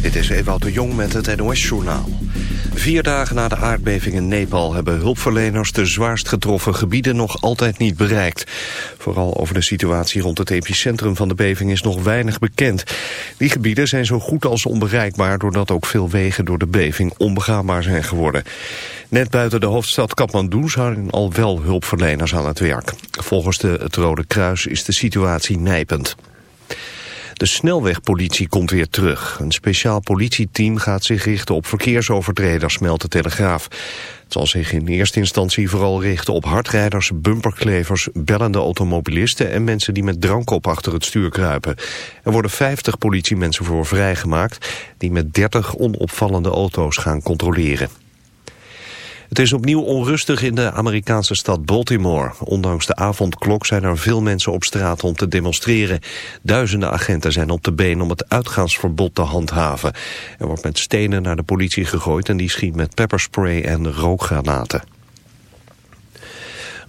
Dit is Ewout de Jong met het NOS-journaal. Vier dagen na de aardbeving in Nepal hebben hulpverleners de zwaarst getroffen gebieden nog altijd niet bereikt. Vooral over de situatie rond het epicentrum van de beving is nog weinig bekend. Die gebieden zijn zo goed als onbereikbaar doordat ook veel wegen door de beving onbegaanbaar zijn geworden. Net buiten de hoofdstad Kathmandu zijn al wel hulpverleners aan het werk. Volgens de, het Rode Kruis is de situatie nijpend. De snelwegpolitie komt weer terug. Een speciaal politieteam gaat zich richten op verkeersovertreders, meldt de Telegraaf. Het zal zich in eerste instantie vooral richten op hardrijders, bumperklevers, bellende automobilisten en mensen die met drank achter het stuur kruipen. Er worden 50 politiemensen voor vrijgemaakt die met 30 onopvallende auto's gaan controleren. Het is opnieuw onrustig in de Amerikaanse stad Baltimore. Ondanks de avondklok zijn er veel mensen op straat om te demonstreren. Duizenden agenten zijn op de been om het uitgaansverbod te handhaven. Er wordt met stenen naar de politie gegooid en die schiet met pepperspray en rookgranaten.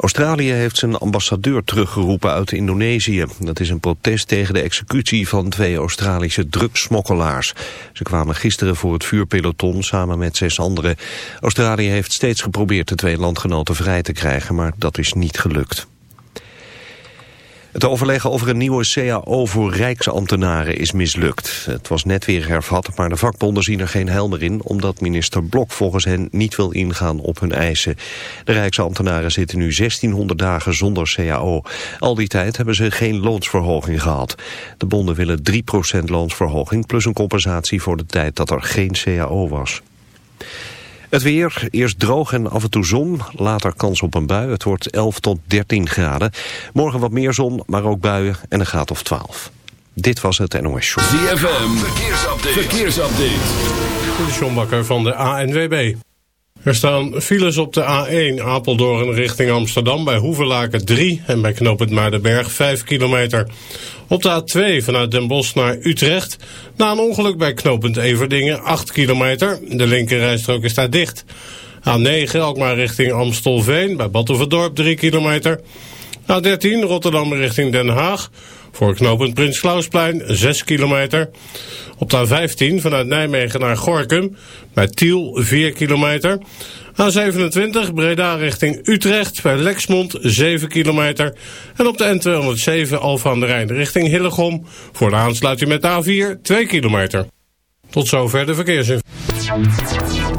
Australië heeft zijn ambassadeur teruggeroepen uit Indonesië. Dat is een protest tegen de executie van twee Australische drugsmokkelaars. Ze kwamen gisteren voor het vuurpeloton samen met zes anderen. Australië heeft steeds geprobeerd de twee landgenoten vrij te krijgen, maar dat is niet gelukt. Het overleggen over een nieuwe CAO voor rijksambtenaren is mislukt. Het was net weer hervat, maar de vakbonden zien er geen helder in... omdat minister Blok volgens hen niet wil ingaan op hun eisen. De rijksambtenaren zitten nu 1600 dagen zonder CAO. Al die tijd hebben ze geen loonsverhoging gehad. De bonden willen 3% loonsverhoging... plus een compensatie voor de tijd dat er geen CAO was. Het weer, eerst droog en af en toe zon, later kans op een bui. Het wordt 11 tot 13 graden. Morgen wat meer zon, maar ook buien en een graad of 12. Dit was het NOS Show. ZFM, verkeersupdate. verkeersupdate. De John Bakker van de ANWB. Er staan files op de A1 Apeldoorn richting Amsterdam bij Hoevelaken 3 en bij knooppunt Maardenberg 5 kilometer. Op de A2 vanuit Den Bosch naar Utrecht na een ongeluk bij knooppunt Everdingen 8 kilometer. De linkerrijstrook is daar dicht. A9 Alkmaar richting Amstelveen bij Battenverdorp 3 kilometer. A13 Rotterdam richting Den Haag voor knooppunt Prins Klausplein 6 kilometer. Op de A15 vanuit Nijmegen naar Gorkum bij Tiel 4 kilometer. A27 Breda richting Utrecht bij Lexmond 7 kilometer. En op de N207 Alfa aan de Rijn richting Hillegom voor de met de A4 2 kilometer. Tot zover de verkeersinformatie.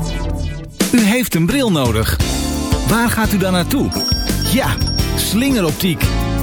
U heeft een bril nodig. Waar gaat u dan naartoe? Ja, slingeroptiek.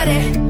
let it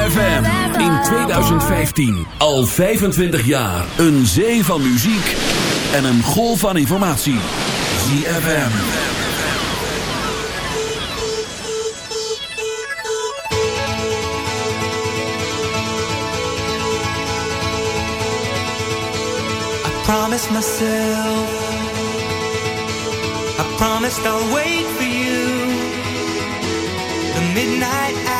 ZFM. In 2015. Al 25 jaar. Een zee van muziek. En een golf van informatie. ZFM. I promised myself. I promised I'll wait for you. The midnight.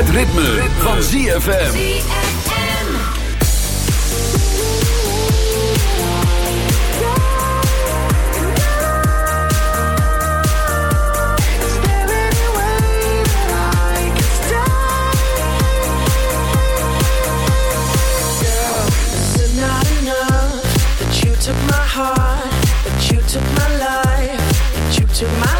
Het ritme, ritme. van ZFM. Took my heart, but you took my life, but you took my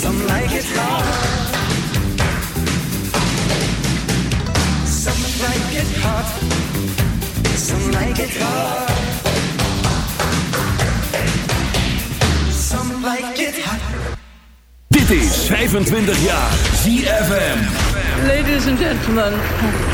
Some like it hard. Some like it hot. Some like it hard. Some like it hot. Dit is 25 jaar ZFM. Ladies and gentlemen.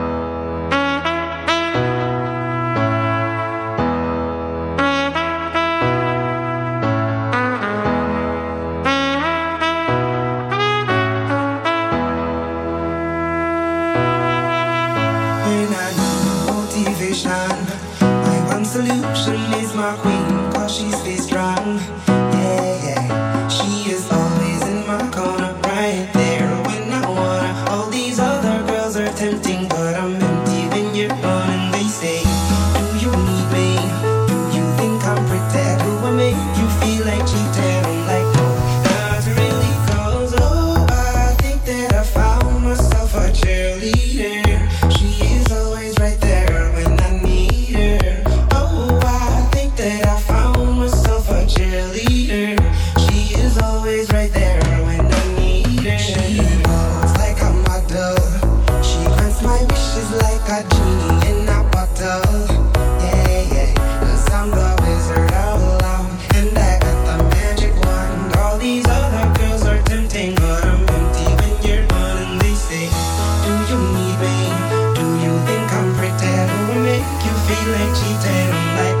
let you down like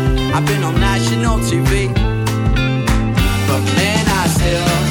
I've been on national TV, but man, I still